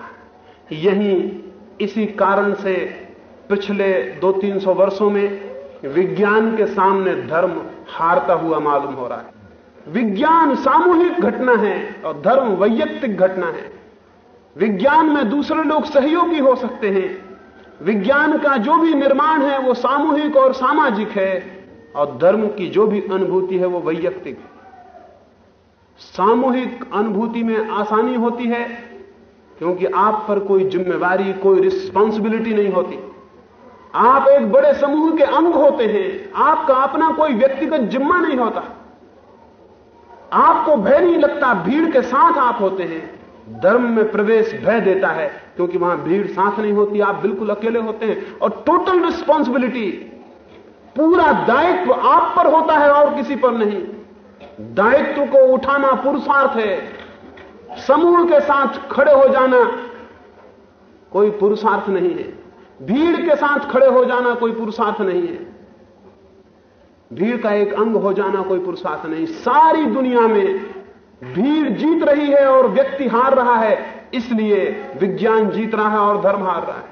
यही इसी कारण से पिछले दो तीन सौ वर्षों में विज्ञान के सामने धर्म हारता हुआ मालूम हो रहा है। विज्ञान सामूहिक घटना है और धर्म वैयक्तिक घटना है। विज्ञान में दूसरे लोग सहयोगी हो सकते हैं। विज्ञान का जो भी निर्माण है वो सामूहिक और सामाजिक है और धर्म की जो भी अनुभूति है वो वैयक्तिक है। सामूहिक अनुभूति में आसानी होती है, क्योंकि आप पर कोई जिम्मेवारी, कोई रिस्पॉन्सिबिलिटी नहीं होती। आप एक बड़े समूह के अंग होते हैं। आपका अपना कोई व्यक्तिगत जिम्मा नहीं होता। आपको भय नहीं लगता, भीड़ के साथ आप होते हैं। धर्म में प्रवेश भय देता है, क्योंकि वहाँ भीड़ साथ नहीं होती, आप बिल्कुल अकेले होते हैं। और टोटल रिस्पॉन्सिबिलिटी पूरा दायित्व आप पर होता है और किसी पर नहीं। दायित्व को उठाना पुरुषार्थ है। समूह के साथ खड़े हो जाना कोई पुरुषार्थ नहीं है। भीड़ के साथ खड़े हो जाना कोई पुरुषार्थ नहीं है। भीड़ का एक अंग हो जाना कोई पुरुषार्थ नहीं। सारी दुनिया में भीड़ जीत रही है और व्यक्ति हार रहा है, इसलिए विज्ञान जीत रहा है और धर्म हार रहा है।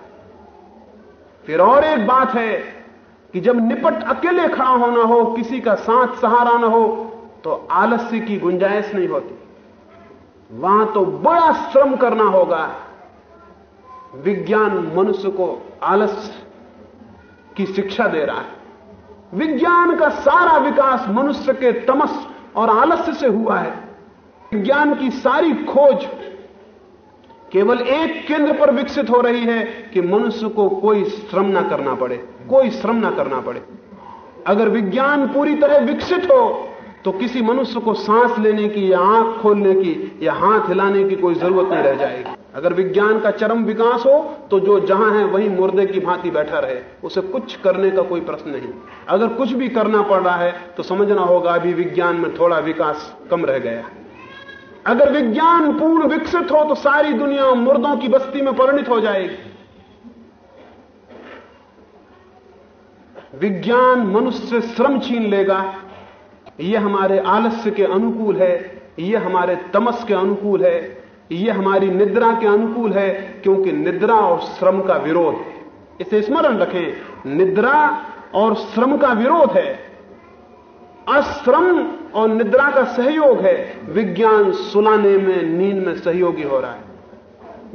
फिर और एक बात है कि जब निपट अकेले खड़ा होना हो, किसी का साथ सहारा ना हो तो आलस्य की गुंजाइश नहीं होती। वहाँ तो बड़ा श्रम करना होगा। विज्ञान मनुष्य को आलस्य की शिक्षा दे रहा है। विज्ञान का सारा विकास मनुष्य के तमस और आलस्य से हुआ है। विज्ञान की सारी खोज केवल एक केंद्र पर विकसित हो रही है कि मनुष्य को कोई श्रम ना करना पड़े, कोई श्रम ना करना पड़े। अगर विज्ञान पूरी तरह विकसित हो तो किसी मनुष्य को सांस लेने की, या आँख खोलने की, या हाथ हिलाने की कोई ज़रूरत नहीं रह जाएगी। अगर विज्ञान का चरम विकास हो तो जो जहाँ है वहीं मुर्दे की भांति बैठा रहे। उसे कुछ करने का कोई प्रश्न नहीं। अगर कुछ भी करना पड़ रहा है तो समझना होगा अभी विज्ञान में थोड़ा विकास कम रह गया अगर विज्ञान पूर्ण विकसित हो तो सारी दुनिया मुर्दों की बस्ती में परिणित हो जाएगी। विज्ञान मनुष्य से श्रम छीन लेगा ये हमारे आलस्य के अनुकूल है, ये हमारे तमस के अनुकूल है, ये हमारी निद्रा के अनुकूल है, क्योंकि निद्रा और श्रम का विरोध है। इसे स्मरण रखें, निद्रा और श्रम का विरोध है। अश्रम और निद्रा का सहयोग है। विज्ञान सुलाने में, नींद में सहयोगी हो रहा है।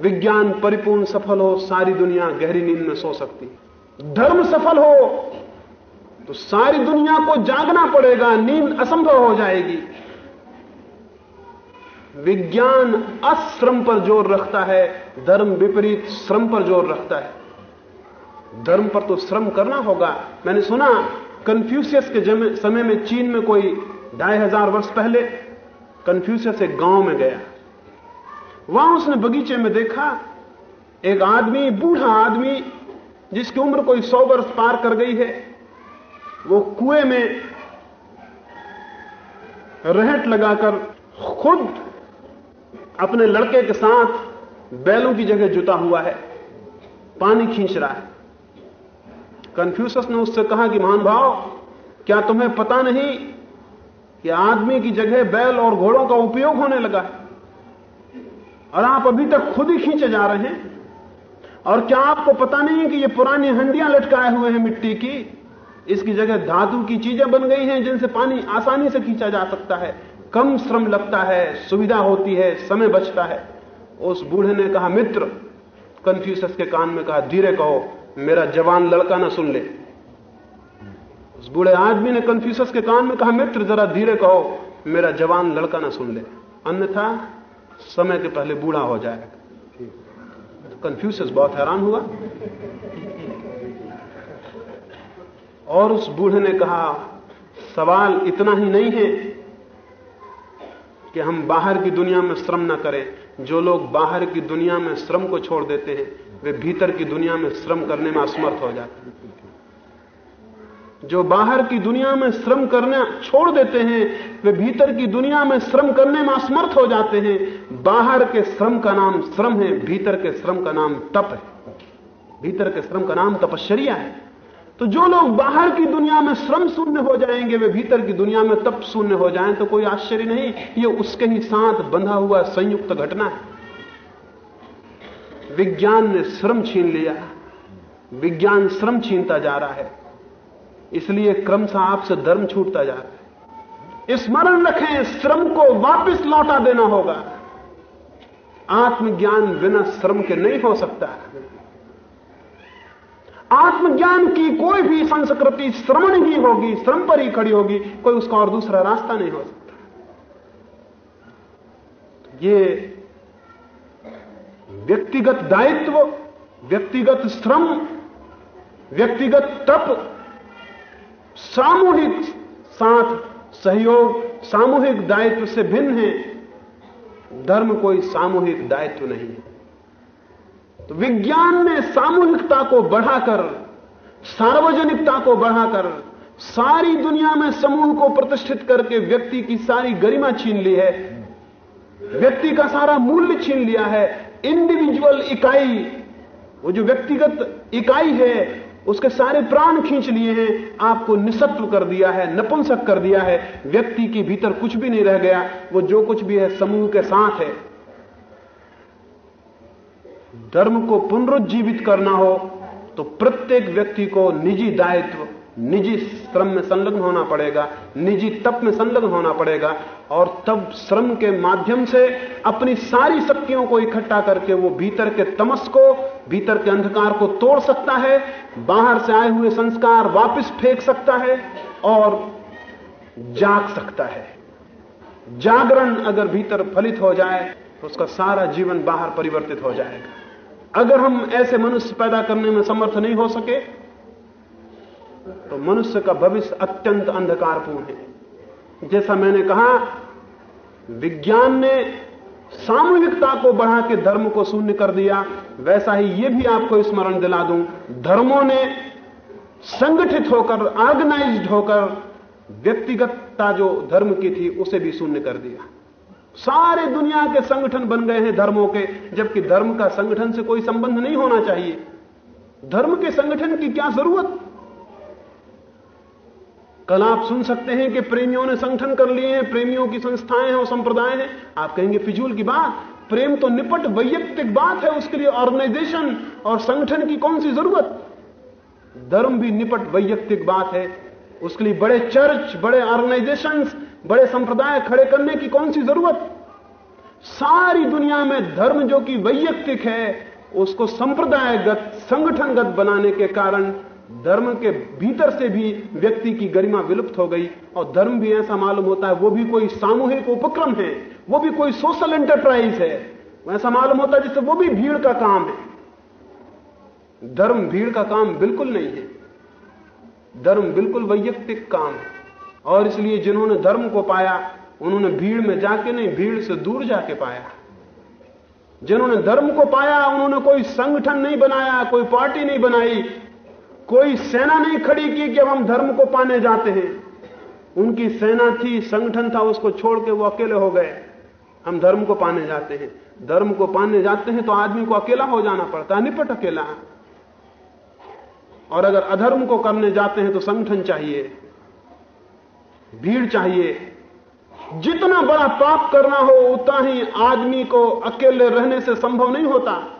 विज्ञान परिपूर्ण सफल हो, सारी दुनिया गहरी नींद में सो सकती धर्म सफल हो तो सारी दुनिया को जागना पड़ेगा, नींद असंभव हो जाएगी। विज्ञान अश्रम पर ज़ोर रखता है, धर्म विपरीत श्रम पर ज़ोर रखता है। धर्म पर तो श्रम करना होगा। मैंने सुना कन्फ्यूशियस के समय में चीन में कोई ढाई हज़ार वर्ष पहले कन्फ्यूशियस एक गाँव में गया। वहाँ उसने बगीचे में देखा, एक आदमी, बूढ़ा आदमी, जिसकी उम्र कोई सौ वर्ष पार कर गई है। वो कुएँ में रहट लगाकर खुद अपने लड़के के साथ बैलों की जगह जुटा हुआ है, पानी खींच रहा है। कन्फ्यूशस ने उससे कहा कि, महान भाव, क्या तुम्हें पता नहीं कि आदमी की जगह बैल और घोड़ों का उपयोग होने लगा है? और आप अभी तक खुद ही खींचे जा रहे हैं। और क्या आपको पता नहीं कि ये पुरानी हंडियाँ लटकाए हुए हैं मिट्टी की? इसकी जगह धातु की चीज़ें बन गई हैं जिनसे पानी आसानी से खींचा जा सकता है। कम श्रम लगता है, सुविधा होती है, समय बचता है। उस बूढ़े ने कहा, मित्र कन्फ्यूशस के कान में कहा, धीरे कहो, मेरा जवान लड़का ना सुन ले। उस बूढ़े आदमी ने कन्फ्यूशस के कान में कहा, मित्र, जरा धीरे कहो, मेरा जवान लड़का ना सुन ले। अन्यथा, समय के पहले बूढ़ा हो जाएगा। तो कन्फ्यूशस बहुत हैरान हुआ। और उस बूढ़े ने कहा, सवाल इतना ही नहीं है कि हम बाहर की दुनिया में श्रम न करें। जो लोग बाहर की दुनिया में श्रम को छोड़ देते हैं, वे भीतर की दुनिया में श्रम करने में असमर्थ हो जाते हैं। जो बाहर की दुनिया में श्रम करने छोड़ देते हैं, वे भीतर की दुनिया में श्रम करने में असमर्थ हो जाते हैं। बाहर के श्रम का नाम श्रम है, भीतर के श्रम का नाम तप है। भीतर के श्रम का नाम तपश्चर्या है। तो जो लोग बाहर की दुनिया में श्रम शून्य हो जाएँगे, वे भीतर की दुनिया में तप शून्य हो जाएँ तो कोई आश्चर्य नहीं, ये उसके ही साथ बंधा हुआ संयुक्त घटना है। विज्ञान ने श्रम छीन लिया, विज्ञान श्रम छीनता जा रहा है, इसलिए क्रमशः आपसे धर्म छूटता जा रहा है। स्मरण रखें, श्रम को वापस लौटा देना होगा। आत्मज्ञान बिना श्रम के नहीं हो सकता। आत्मज्ञान की कोई भी संस्कृति श्रमण ही होगी, श्रम पर ही खड़ी होगी, कोई उसका और दूसरा रास्ता नहीं हो सकता। ये व्यक्तिगत दायित्व, व्यक्तिगत श्रम, व्यक्तिगत तप, सामूहिक साथ, सहयोग, सामूहिक दायित्व से भिन्न है। धर्म कोई सामूहिक दायित्व नहीं है। तो विज्ञान ने सामूहिकता को बढ़ाकर, सार्वजनिकता को बढ़ाकर, सारी दुनिया में समूह को प्रतिष्ठित करके व्यक्ति की सारी गरिमा छीन ली है। व्यक्ति का सारा मूल्य छीन लिया है। इंडिविजुअल इकाई, वो जो व्यक्तिगत इकाई है, उसके सारे प्राण खींच लिए हैं, आपको निसत्व कर दिया है, नपुंसक कर दिया है। व्यक्ति के भीतर कुछ भी नहीं रह गया, वो जो कुछ भी है, समूह के साथ है। धर्म को पुनरुज्जीवित करना हो तो प्रत्येक व्यक्ति को निजी दायित्व, निजी श्रम में संलग्न होना पड़ेगा, निजी तप में संलग्न होना पड़ेगा, और तब श्रम के माध्यम से अपनी सारी शक्तियों को इकट्ठा करके वो भीतर के तमस को, भीतर के अंधकार को तोड़ सकता है, बाहर से आए हुए संस्कार वापस फेंक सकता है, और जाग सकता है। जागरण अगर भीतर फलित हो जाए तो उसका सारा जीवन बाहर परिवर्तित हो जाएगा। अगर हम ऐसे मनुष्य पैदा करने में समर्थ नहीं हो सके तो मनुष्य का भविष्य अत्यंत अंधकारपूर्ण है। जैसा मैंने कहा, विज्ञान ने सामूहिकता को बढ़ा के धर्म को शून्य कर दिया। वैसा ही यह भी आपको स्मरण दिला दूँ, धर्मों ने संगठित होकर ऑर्गेनाइज्ड होकर, व्यक्तिगतता जो धर्म की थी, उसे भी शून्य कर दिया। सारे दुनिया के संगठन बन गए हैं धर्मों के, जबकि धर्म का संगठन से कोई संबंध नहीं होना चाहिए। धर्म के संगठन की क्या ज़रूरत? कल आप सुन सकते हैं कि प्रेमियों ने संगठन कर लिए हैं, प्रेमियों की संस्थाएँ हैं और संप्रदाय हैं। आप कहेंगे, फिजूल की बात, प्रेम तो निपट वैयक्तिक बात है, उसके लिए ऑर्गेनाइजेशन और संगठन की कौन सी ज़रूरत? धर्म भी निपट वैयक्तिक बात है, उसके लिए बड़े चर्च बड़े ऑर्गेनाइजेशन बड़े संप्रदाय खड़े करने की कौन सी ज़रूरत? सारी दुनिया में धर्म जो कि वैयक्तिक है, उसको संप्रदायगत, संगठनगत बनाने के कारण धर्म के भीतर से भी व्यक्ति की गरिमा विलुप्त हो गई। और धर्म भी ऐसा मालूम होता है, वो भी कोई सामूहिक उपक्रम है, वो भी कोई सोशल एंटरप्राइज है। ऐसा मालूम होता है जिससे वो भी भीड़ का काम है। धर्म भीड़ का काम बिल्कुल नहीं है। धर्म बिल्कुल वैयक्तिक काम है। और इसलिए जिन्होंने धर्म को पाया, उन्होंने भीड़ में जाके नहीं, भीड़ से दूर जाके पाया। जिन्होंने धर्म को पाया, उन्होंने कोई संगठन नहीं बनाया, कोई पार्टी नहीं बनाई, कोई सेना नहीं खड़ी की कि अब हम धर्म को पाने जाते हैं। उनकी सेना थी, संगठन था, उसको छोड़ के वो अकेले हो गए। हम धर्म को पाने जाते हैं। धर्म को पाने जाते हैं तो आदमी को अकेला हो जाना पड़ता है निपट अकेला। और अगर अधर्म को करने जाते हैं तो संगठन चाहिए। भीड़ चाहिए। जितना बड़ा पाप करना हो, उतना ही आदमी को अकेले रहने से संभव नहीं होता।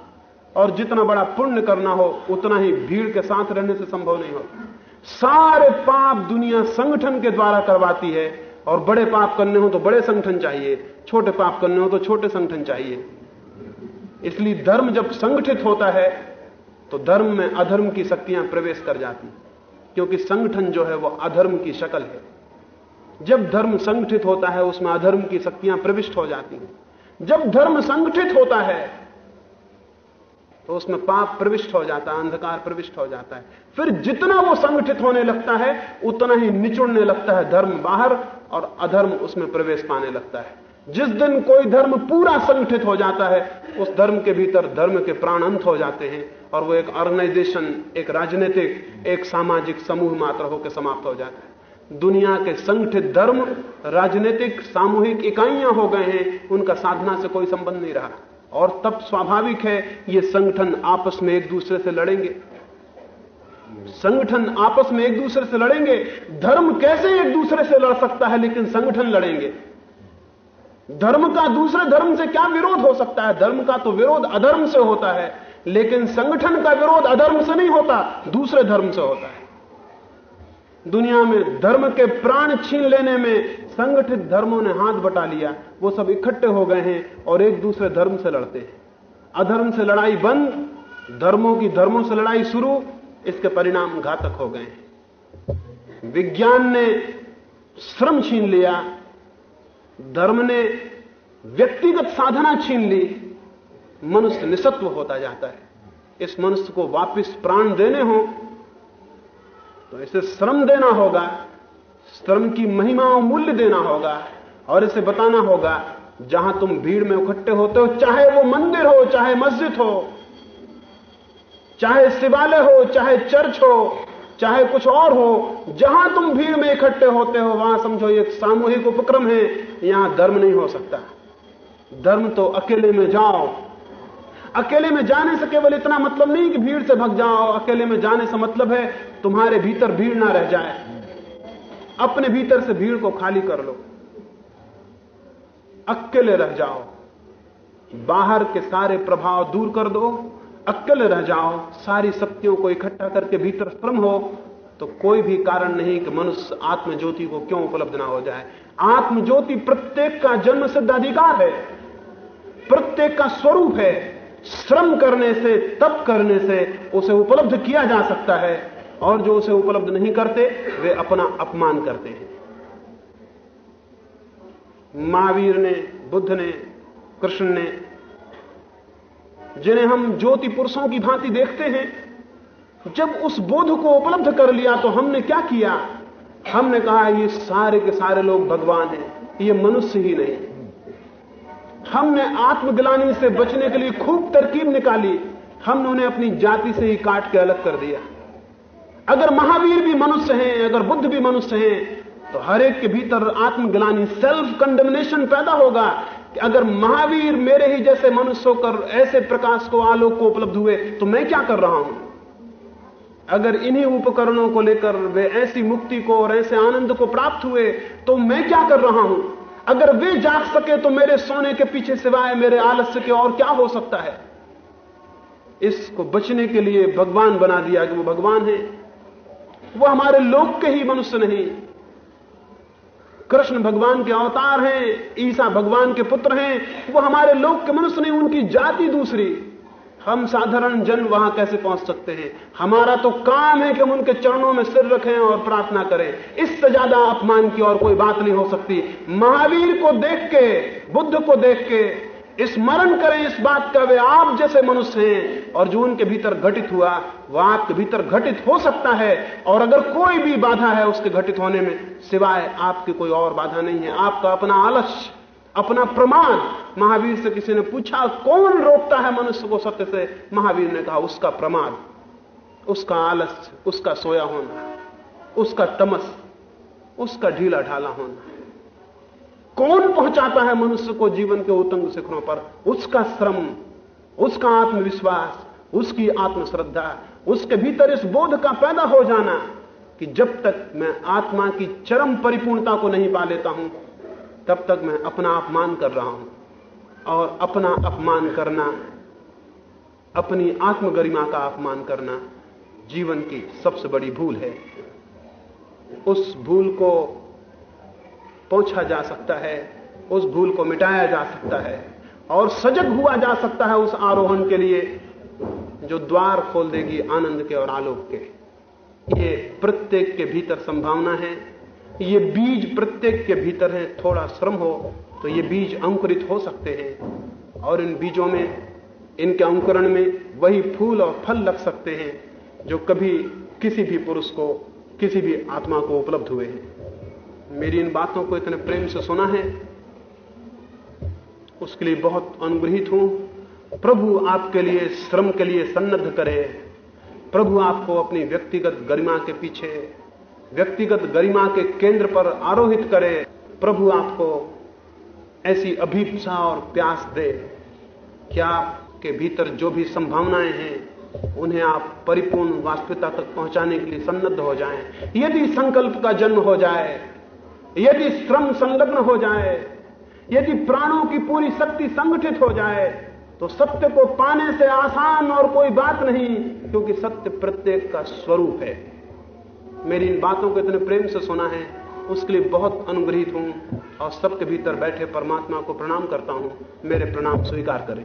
और जितना बड़ा पुण्य करना हो, उतना ही भीड़ के साथ रहने से संभव नहीं होता। सारे पाप दुनिया संगठन के द्वारा करवाती है। और बड़े पाप करने हो तो बड़े संगठन चाहिए। छोटे पाप करने हो तो छोटे संगठन चाहिए। इसलिए धर्म जब संगठित होता है तो धर्म में अधर्म की शक्तियाँ प्रवेश कर जाती। क्योंकि संगठन जो है वह अधर्म की शक्ल है। जब धर्म संगठित होता है, उसमें अधर्म की शक्तियाँ प्रविष्ट हो जाती हैं। जब धर्म संगठित होता है तो उसमें पाप प्रविष्ट हो जाता है, अंधकार प्रविष्ट हो जाता है। फिर जितना वो संगठित होने लगता है, उतना ही निचुड़ने लगता है धर्म बाहर और अधर्म उसमें प्रवेश पाने लगता है। जिस दिन कोई धर्म पूरा संगठित हो जाता है, उस धर्म के भीतर धर्म के प्राण अंत हो जाते हैं और वो एक ऑर्गेनाइजेशन एक राजनीतिक, एक सामाजिक समूह मात्र होकर समाप्त हो जाता है। दुनिया के संगठित धर्म, राजनीतिक, सामूहिक इकाइयाँ हो गए हैं, उनका साधना से कोई संबंध नहीं रहा। और तब स्वाभाविक है, ये संगठन आपस में एक दूसरे से लड़ेंगे। संगठन आपस में एक दूसरे से लड़ेंगे, धर्म कैसे एक दूसरे से लड़ सकता है, लेकिन संगठन लड़ेंगे। धर्म का दूसरे धर्म से क्या विरोध हो सकता है? धर्म का तो विरोध अधर्म से होता है, लेकिन संगठन का विरोध अधर्म से नहीं होता, दूसरे धर्म से होता है। दुनिया में धर्म के प्राण छीन लेने में संगठित धर्मों ने हाथ बटा लिया। वो सब इकट्ठे हो गए हैं और एक दूसरे धर्म से लड़ते हैं। अधर्म से लड़ाई बंद, धर्मों की धर्मों से लड़ाई शुरू, इसके परिणाम घातक हो गए हैं। विज्ञान ने श्रम छीन लिया, धर्म ने व्यक्तिगत साधना छीन ली, मनुष्य निसत्व होता जाता है। इस मनुष्य को वापस प्राण देने हो तो इसे श्रम देना होगा। श्रम की महिमा और मूल्य देना होगा और इसे बताना होगा, जहाँ तुम भीड़ में इकट्ठे होते हो, चाहे वो मंदिर हो, चाहे मस्जिद हो, चाहे शिवालय हो, चाहे चर्च हो, चाहे कुछ और हो, जहाँ तुम भीड़ में इकट्ठे होते हो, वहाँ समझो एक सामूहिक उपक्रम है, यहाँ धर्म नहीं हो सकता। धर्म तो अकेले में जाओ अकेले में जाने से केवल इतना मतलब नहीं कि भीड़ से भग जाओ अकेले में जाने से मतलब है तुम्हारे भीतर भीड़ ना रह जाए। अपने भीतर से भीड़ को खाली कर लो। अकेले रह जाओ। बाहर के सारे प्रभाव दूर कर दो। अकेले रह जाओ। सारी शक्तियों को इकट्ठा करके भीतर श्रम हो। तो कोई भी कारण नहीं कि मनुष्य आत्मज्योति को क्यों उपलब्ध ना हो जाए। आत्मज्योति प्रत्येक का जन्म सिद्ध अधिकार है। प्रत्येक का स्वरूप है। श्रम करने से, तप करने से उसे उपलब्ध किया जा सकता है और जो उसे उपलब्ध नहीं करते, वे अपना अपमान करते हैं। महावीर ने, बुद्ध ने, कृष्ण ने, जिन्हें हम ज्योति पुरुषों की भांति देखते हैं, जब उस बोध को उपलब्ध कर लिया तो हमने क्या किया? हमने कहा, ये सारे के सारे लोग भगवान हैं, ये मनुष्य ही नहीं। हमने आत्मग्लानी से बचने के लिए खूब तरकीब निकाली। हमने उन्हें अपनी जाति से ही काट के अलग कर दिया। अगर महावीर भी मनुष्य हैं, अगर बुद्ध भी मनुष्य हैं तो हर एक के भीतर आत्मग्लानी सेल्फ कंडेमनेशन पैदा होगा कि अगर महावीर मेरे ही जैसे मनुष्य होकर ऐसे प्रकाश को, आलोक को उपलब्ध हुए तो मैं क्या कर रहा हूँ? अगर इन्हीं उपकरणों को लेकर वे ऐसी मुक्ति को और ऐसे आनंद को प्राप्त हुए तो मैं क्या कर रहा हूँ? अगर वे जाग सके तो मेरे सोने के पीछे सिवाय मेरे आलस्य के और क्या हो सकता है? इसको बचने के लिए भगवान बना दिया कि वो भगवान है। वो हमारे लोक के ही मनुष्य नहीं। कृष्ण भगवान के अवतार हैं, ईसा भगवान के पुत्र हैं। वो हमारे लोक के मनुष्य नहीं, उनकी जाति दूसरी। हम साधारण जन वहाँ कैसे पहुँच सकते हैं? हमारा तो काम है कि हम उनके चरणों में सिर रखें और प्रार्थना करें। इससे ज़्यादा अपमान की और कोई बात नहीं हो सकती। महावीर को देख के, बुद्ध को देख के, स्मरण करें इस बात का, वे आप जैसे मनुष्य हैं और जो उनके भीतर घटित हुआ वह आपके भीतर घटित हो सकता है। और अगर कोई भी बाधा है उसके घटित होने में, सिवाय आपकी कोई और बाधा नहीं है। आपका अपना आलस्य अपना प्रमाण। महावीर से किसी ने पूछा, कौन रोकता है मनुष्य को सत्य से? महावीर ने कहा, उसका प्रमाण, उसका आलस्य, उसका सोया होना, उसका तमस, उसका ढीला ढाला होना। कौन पहुंचाता है मनुष्य को जीवन के उतंग शिखरों पर? उसका श्रम, उसका आत्मविश्वास, उसकी आत्मश्रद्धा, उसके भीतर इस बोध का पैदा हो जाना कि जब तक मैं आत्मा की चरम परिपूर्णता को नहीं पा लेता हूँ तब तक मैं अपना अपमान कर रहा हूँ। और अपना अपमान करना, अपनी आत्मगरिमा का अपमान करना जीवन की सबसे बड़ी भूल है। उस भूल को पहुँचा जा सकता है, उस भूल को मिटाया जा सकता है, और सजग हुआ जा सकता है उस आरोहण के लिए जो द्वार खोल देगी आनंद के और आलोक के। ये प्रत्येक के भीतर संभावना है। ये बीज प्रत्येक के भीतर है, थोड़ा श्रम हो तो ये बीज अंकुरित हो सकते हैं। और इन बीजों में, इनके अंकुरण में वही फूल और फल लग सकते हैं, जो कभी किसी भी पुरुष को, किसी भी आत्मा को उपलब्ध हुए हैं। मेरी इन बातों को इतने प्रेम से सुना है। उसके लिए बहुत अनुग्रहित हूँ। प्रभु आपके लिए, श्रम के लिए सन्नद्ध करे। प्रभु आपको अपनी व्यक्तिगत गरिमा के पीछे व्यक्तिगत गरिमा के केंद्र पर आरोहित करे, प्रभु आपको ऐसी अभीपसा और प्यास दे कि आपके भीतर जो भी संभावनाएँ हैं, उन्हें आप परिपूर्ण वास्तविकता तक पहुँचाने के लिए सन्नद्ध हो जाएँ। यदि संकल्प का जन्म हो जाए, यदि श्रम संलग्न हो जाए, यदि प्राणों की पूरी शक्ति संगठित हो जाए तो सत्य को पाने से आसान और कोई बात नहीं, क्योंकि सत्य प्रत्येक का स्वरूप है। मेरी इन बातों को इतने प्रेम से सुना है, उसके लिए बहुत अनुग्रहित हूँ और सबके भीतर बैठे परमात्मा को प्रणाम करता हूँ। मेरे प्रणाम स्वीकार करें।